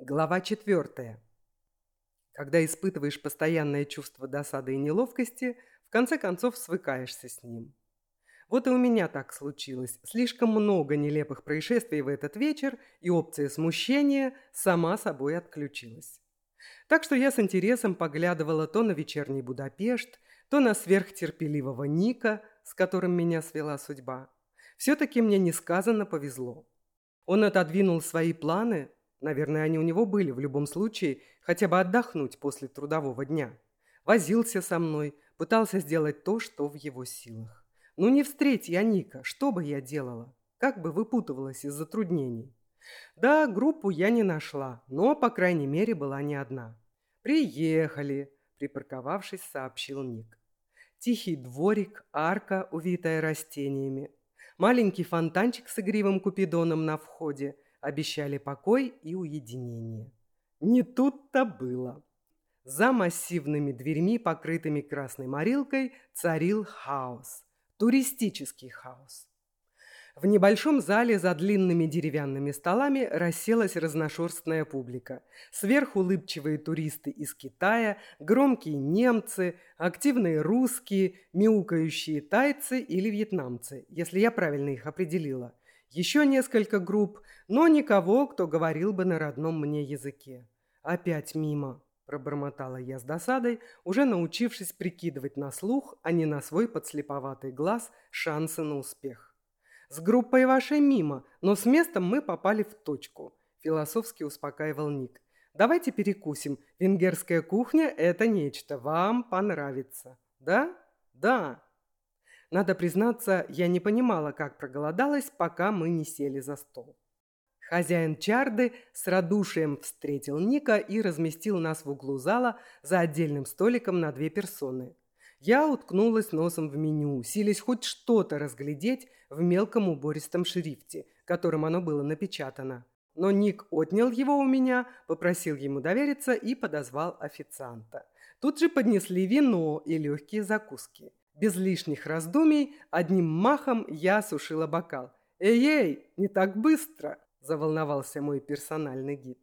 Глава четвертая. Когда испытываешь постоянное чувство досады и неловкости, в конце концов свыкаешься с ним. Вот и у меня так случилось. Слишком много нелепых происшествий в этот вечер, и опция смущения сама собой отключилась. Так что я с интересом поглядывала то на вечерний Будапешт, то на сверхтерпеливого Ника, с которым меня свела судьба. Все-таки мне несказанно повезло. Он отодвинул свои планы, Наверное, они у него были в любом случае, хотя бы отдохнуть после трудового дня. Возился со мной, пытался сделать то, что в его силах. Ну не встреть я Ника, что бы я делала? Как бы выпутывалась из затруднений? Да, группу я не нашла, но, по крайней мере, была не одна. «Приехали», – припарковавшись, сообщил Ник. Тихий дворик, арка, увитая растениями. Маленький фонтанчик с игривым купидоном на входе – обещали покой и уединение. Не тут-то было. За массивными дверьми, покрытыми красной морилкой, царил хаос. Туристический хаос. В небольшом зале за длинными деревянными столами расселась разношерстная публика. Сверху улыбчивые туристы из Китая, громкие немцы, активные русские, мяукающие тайцы или вьетнамцы, если я правильно их определила – еще несколько групп, но никого, кто говорил бы на родном мне языке. Опять мимо, пробормотала я с досадой, уже научившись прикидывать на слух, а не на свой подслеповатый глаз, шансы на успех. С группой вашей мимо, но с местом мы попали в точку, философски успокаивал Ник. Давайте перекусим. Венгерская кухня – это нечто. Вам понравится. Да? Да. Надо признаться, я не понимала, как проголодалась, пока мы не сели за стол. Хозяин Чарды с радушием встретил Ника и разместил нас в углу зала за отдельным столиком на две персоны. Я уткнулась носом в меню, силясь хоть что-то разглядеть в мелком убористом шрифте, которым оно было напечатано. Но Ник отнял его у меня, попросил ему довериться и подозвал официанта. Тут же поднесли вино и легкие закуски. Без лишних раздумий, одним махом я осушила бокал. «Эй-эй, не так быстро!» – заволновался мой персональный гид.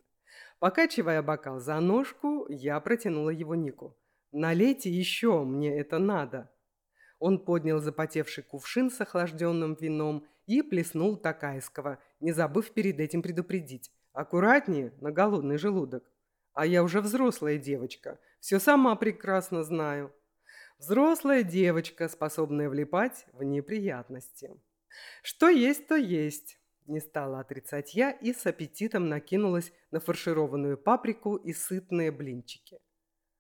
Покачивая бокал за ножку, я протянула его Нику. «Налейте еще, мне это надо!» Он поднял запотевший кувшин с охлажденным вином и плеснул такайского, не забыв перед этим предупредить. «Аккуратнее, на голодный желудок!» «А я уже взрослая девочка, все сама прекрасно знаю!» Взрослая девочка, способная влипать в неприятности. Что есть, то есть. Не стала отрицать я и с аппетитом накинулась на фаршированную паприку и сытные блинчики.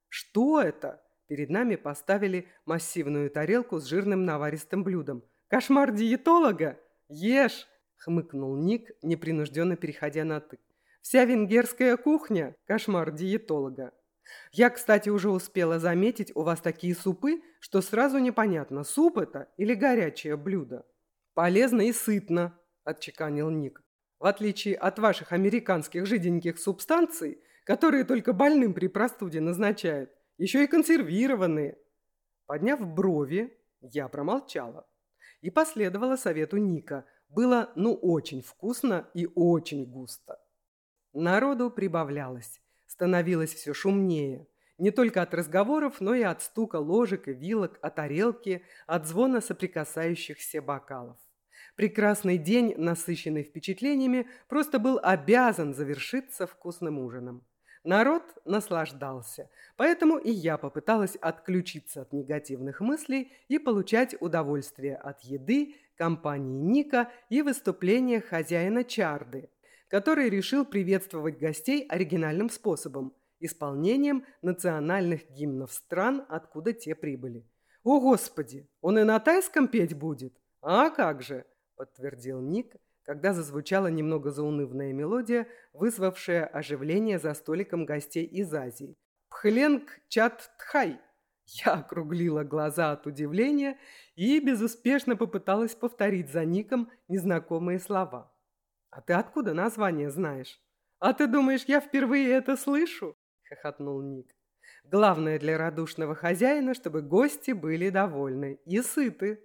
Что это? Перед нами поставили массивную тарелку с жирным наваристым блюдом. Кошмар диетолога? Ешь! Хмыкнул Ник, непринужденно переходя на «ты». Вся венгерская кухня – кошмар диетолога. Я, кстати, уже успела заметить у вас такие супы, что сразу непонятно, суп это или горячее блюдо. Полезно и сытно, отчеканил Ник. В отличие от ваших американских жиденьких субстанций, которые только больным при простуде назначают, еще и консервированные. Подняв брови, я промолчала и последовала совету Ника. Было ну очень вкусно и очень густо. Народу прибавлялось становилось все шумнее. Не только от разговоров, но и от стука ложек и вилок, от тарелки, от звона соприкасающихся бокалов. Прекрасный день, насыщенный впечатлениями, просто был обязан завершиться вкусным ужином. Народ наслаждался, поэтому и я попыталась отключиться от негативных мыслей и получать удовольствие от еды, компании Ника и выступления хозяина Чарды – который решил приветствовать гостей оригинальным способом – исполнением национальных гимнов стран, откуда те прибыли. «О, Господи! Он и на тайском петь будет? А как же!» – подтвердил Ник, когда зазвучала немного заунывная мелодия, вызвавшая оживление за столиком гостей из Азии. «Пхленг чат тхай!» Я округлила глаза от удивления и безуспешно попыталась повторить за Ником незнакомые слова. «А ты откуда название знаешь?» «А ты думаешь, я впервые это слышу?» – хохотнул Ник. «Главное для радушного хозяина, чтобы гости были довольны и сыты».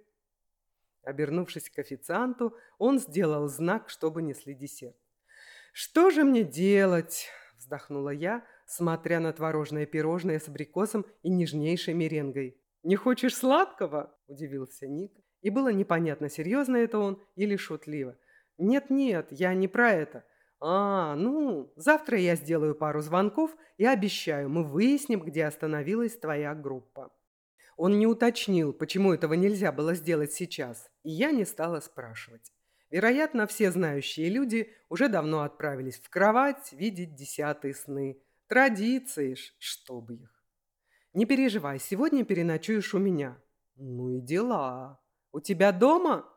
Обернувшись к официанту, он сделал знак, чтобы несли десерт. «Что же мне делать?» – вздохнула я, смотря на творожное пирожное с абрикосом и нежнейшей меренгой. «Не хочешь сладкого?» – удивился Ник. И было непонятно, серьезно это он или шутливо. «Нет-нет, я не про это. А, ну, завтра я сделаю пару звонков и обещаю, мы выясним, где остановилась твоя группа». Он не уточнил, почему этого нельзя было сделать сейчас, и я не стала спрашивать. Вероятно, все знающие люди уже давно отправились в кровать видеть десятые сны. Традиции ж, чтобы их. Не переживай, сегодня переночуешь у меня. Ну и дела. У тебя дома?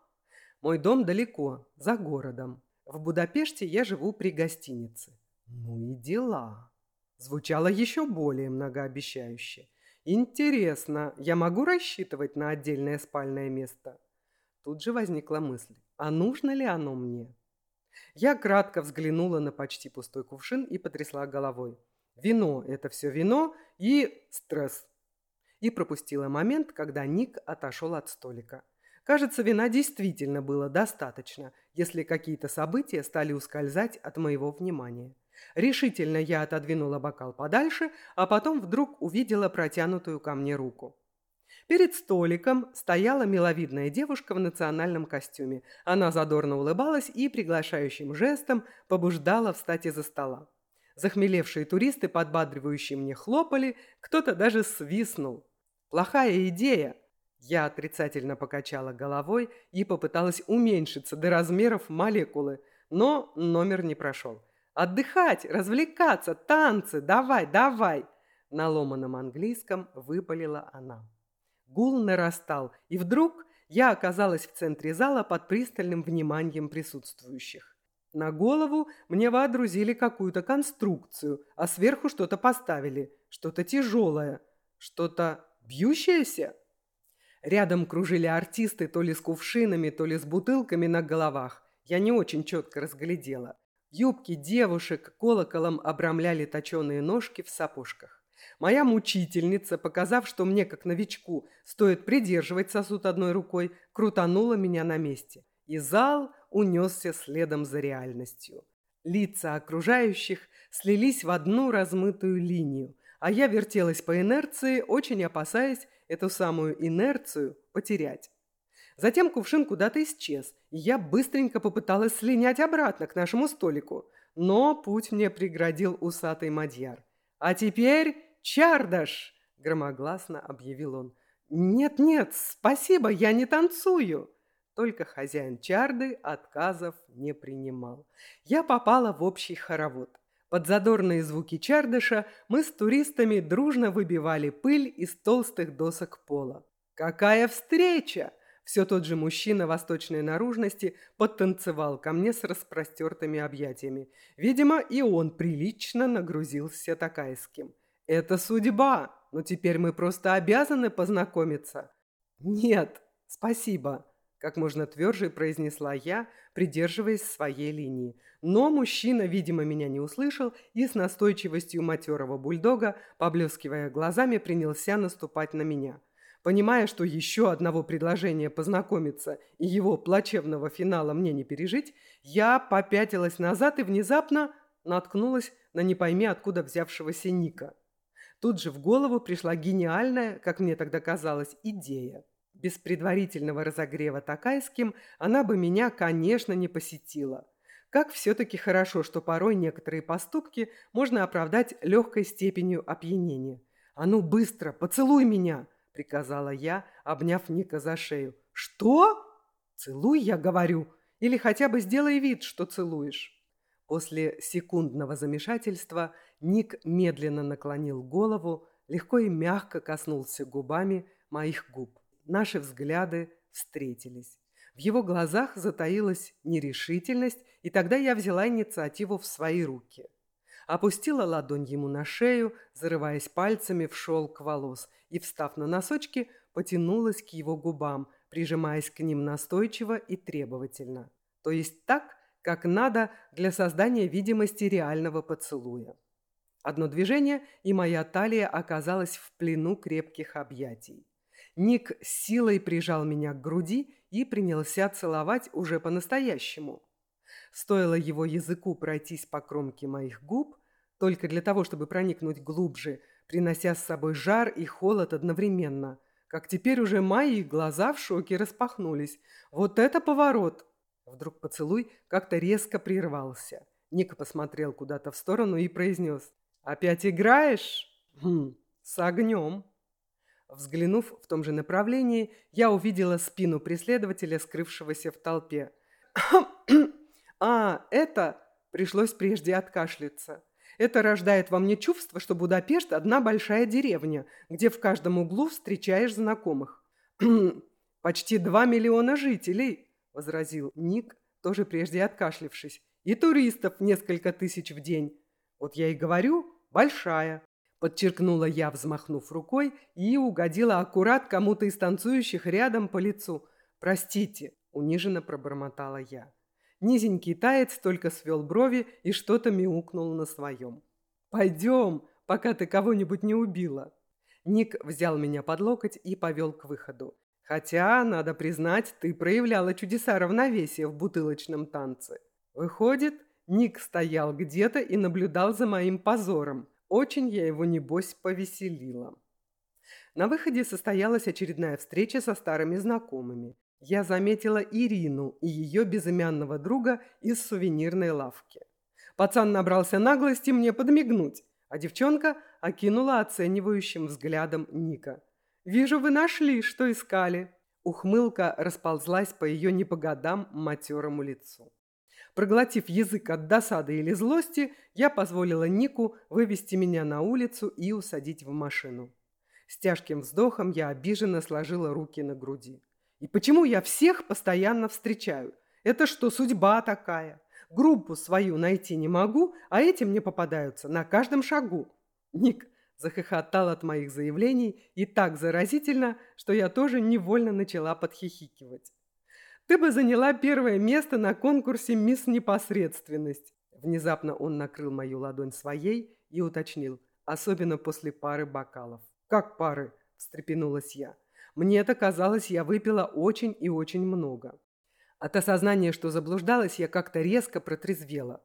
Мой дом далеко, за городом. В Будапеште я живу при гостинице. Ну и дела. Звучало еще более многообещающе. Интересно, я могу рассчитывать на отдельное спальное место? Тут же возникла мысль, а нужно ли оно мне? Я кратко взглянула на почти пустой кувшин и потрясла головой. Вино – это все вино и стресс. И пропустила момент, когда Ник отошел от столика. Кажется, вина действительно было достаточно, если какие-то события стали ускользать от моего внимания. Решительно я отодвинула бокал подальше, а потом вдруг увидела протянутую ко мне руку. Перед столиком стояла миловидная девушка в национальном костюме. Она задорно улыбалась и приглашающим жестом побуждала встать из-за стола. Захмелевшие туристы, подбадривающие мне, хлопали, кто-то даже свистнул. Плохая идея. Я отрицательно покачала головой и попыталась уменьшиться до размеров молекулы, но номер не прошел. «Отдыхать, развлекаться, танцы, давай, давай!» На ломаном английском выпалила она. Гул нарастал, и вдруг я оказалась в центре зала под пристальным вниманием присутствующих. На голову мне водрузили какую-то конструкцию, а сверху что-то поставили, что-то тяжелое, что-то бьющееся. Рядом кружили артисты то ли с кувшинами, то ли с бутылками на головах. Я не очень четко разглядела. Юбки девушек колоколом обрамляли точеные ножки в сапожках. Моя мучительница, показав, что мне, как новичку, стоит придерживать сосуд одной рукой, крутанула меня на месте. И зал унесся следом за реальностью. Лица окружающих слились в одну размытую линию, а я вертелась по инерции, очень опасаясь эту самую инерцию потерять. Затем кувшин куда-то исчез, и я быстренько попыталась слинять обратно к нашему столику, но путь мне преградил усатый мадьяр. А теперь «Чардаш!» – громогласно объявил он. «Нет-нет, спасибо, я не танцую!» Только хозяин чарды отказов не принимал. Я попала в общий хоровод. Под задорные звуки чардыша мы с туристами дружно выбивали пыль из толстых досок пола. «Какая встреча!» Все тот же мужчина восточной наружности подтанцевал ко мне с распростертыми объятиями. Видимо, и он прилично нагрузился такайским. Это судьба, но теперь мы просто обязаны познакомиться. Нет, спасибо, как можно тверже произнесла я, придерживаясь своей линии. Но мужчина, видимо, меня не услышал и с настойчивостью матерого бульдога, поблескивая глазами, принялся наступать на меня. Понимая, что еще одного предложения познакомиться и его плачевного финала мне не пережить, я попятилась назад и внезапно наткнулась на не пойми откуда взявшегося Ника. Тут же в голову пришла гениальная, как мне тогда казалось, идея. Без предварительного разогрева такайским она бы меня, конечно, не посетила. Как все-таки хорошо, что порой некоторые поступки можно оправдать легкой степенью опьянения. «А ну быстро, поцелуй меня!» – приказала я, обняв Ника за шею. «Что?» «Целуй, я говорю, или хотя бы сделай вид, что целуешь». После секундного замешательства Ник медленно наклонил голову, легко и мягко коснулся губами моих губ. Наши взгляды встретились. В его глазах затаилась нерешительность, и тогда я взяла инициативу в свои руки. Опустила ладонь ему на шею, зарываясь пальцами в шелк волос, и, встав на носочки, потянулась к его губам, прижимаясь к ним настойчиво и требовательно. То есть так, как надо для создания видимости реального поцелуя. Одно движение, и моя талия оказалась в плену крепких объятий. Ник силой прижал меня к груди и принялся целовать уже по-настоящему. Стоило его языку пройтись по кромке моих губ, только для того, чтобы проникнуть глубже, принося с собой жар и холод одновременно. Как теперь уже мои глаза в шоке распахнулись. Вот это поворот! Вдруг поцелуй как-то резко прервался. Ника посмотрел куда-то в сторону и произнес. «Опять играешь? Хм, с огнем». Взглянув в том же направлении, я увидела спину преследователя, скрывшегося в толпе. «А, это...» Пришлось прежде откашляться. Это рождает во мне чувство, что Будапешт – одна большая деревня, где в каждом углу встречаешь знакомых. «Почти два миллиона жителей», – возразил Ник, тоже прежде откашлившись. «И туристов несколько тысяч в день. Вот я и говорю, большая». Подчеркнула я, взмахнув рукой, и угодила аккурат кому-то из танцующих рядом по лицу. «Простите», – униженно пробормотала я. Низенький таец только свел брови и что-то мяукнул на своем. «Пойдем, пока ты кого-нибудь не убила». Ник взял меня под локоть и повел к выходу. Хотя, надо признать, ты проявляла чудеса равновесия в бутылочном танце. Выходит, Ник стоял где-то и наблюдал за моим позором. Очень я его, небось, повеселила. На выходе состоялась очередная встреча со старыми знакомыми. Я заметила Ирину и ее безымянного друга из сувенирной лавки. Пацан набрался наглости мне подмигнуть, а девчонка окинула оценивающим взглядом Ника. «Вижу, вы нашли, что искали». Ухмылка расползлась по ее не по годам матерому лицу. Проглотив язык от досады или злости, я позволила Нику вывести меня на улицу и усадить в машину. С тяжким вздохом я обиженно сложила руки на груди. И почему я всех постоянно встречаю? Это что, судьба такая? Группу свою найти не могу, а эти мне попадаются на каждом шагу. Ник захохотал от моих заявлений и так заразительно, что я тоже невольно начала подхихикивать. Ты бы заняла первое место на конкурсе «Мисс Непосредственность». Внезапно он накрыл мою ладонь своей и уточнил, особенно после пары бокалов. «Как пары?» – встрепенулась я. «Мне это казалось, я выпила очень и очень много». От осознания, что заблуждалась, я как-то резко протрезвела.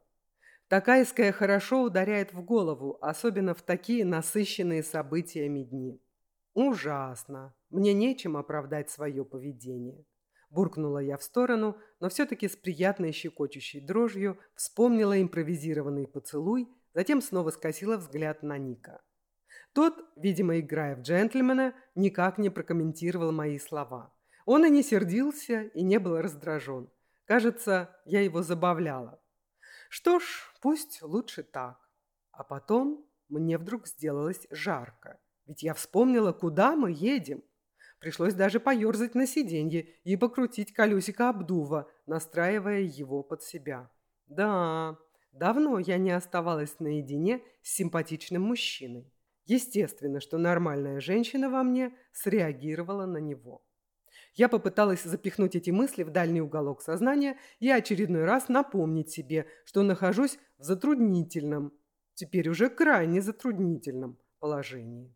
Такайская хорошо ударяет в голову, особенно в такие насыщенные событиями дни. Ужасно. Мне нечем оправдать свое поведение. Буркнула я в сторону, но все-таки с приятной щекочущей дрожью вспомнила импровизированный поцелуй, затем снова скосила взгляд на Ника. Тот, видимо, играя в джентльмена, никак не прокомментировал мои слова. Он и не сердился, и не был раздражен. Кажется, я его забавляла. Что ж, пусть лучше так. А потом мне вдруг сделалось жарко. Ведь я вспомнила, куда мы едем. Пришлось даже поерзать на сиденье и покрутить колесико обдува, настраивая его под себя. Да, давно я не оставалась наедине с симпатичным мужчиной. Естественно, что нормальная женщина во мне среагировала на него. Я попыталась запихнуть эти мысли в дальний уголок сознания и очередной раз напомнить себе, что нахожусь в затруднительном, теперь уже крайне затруднительном положении.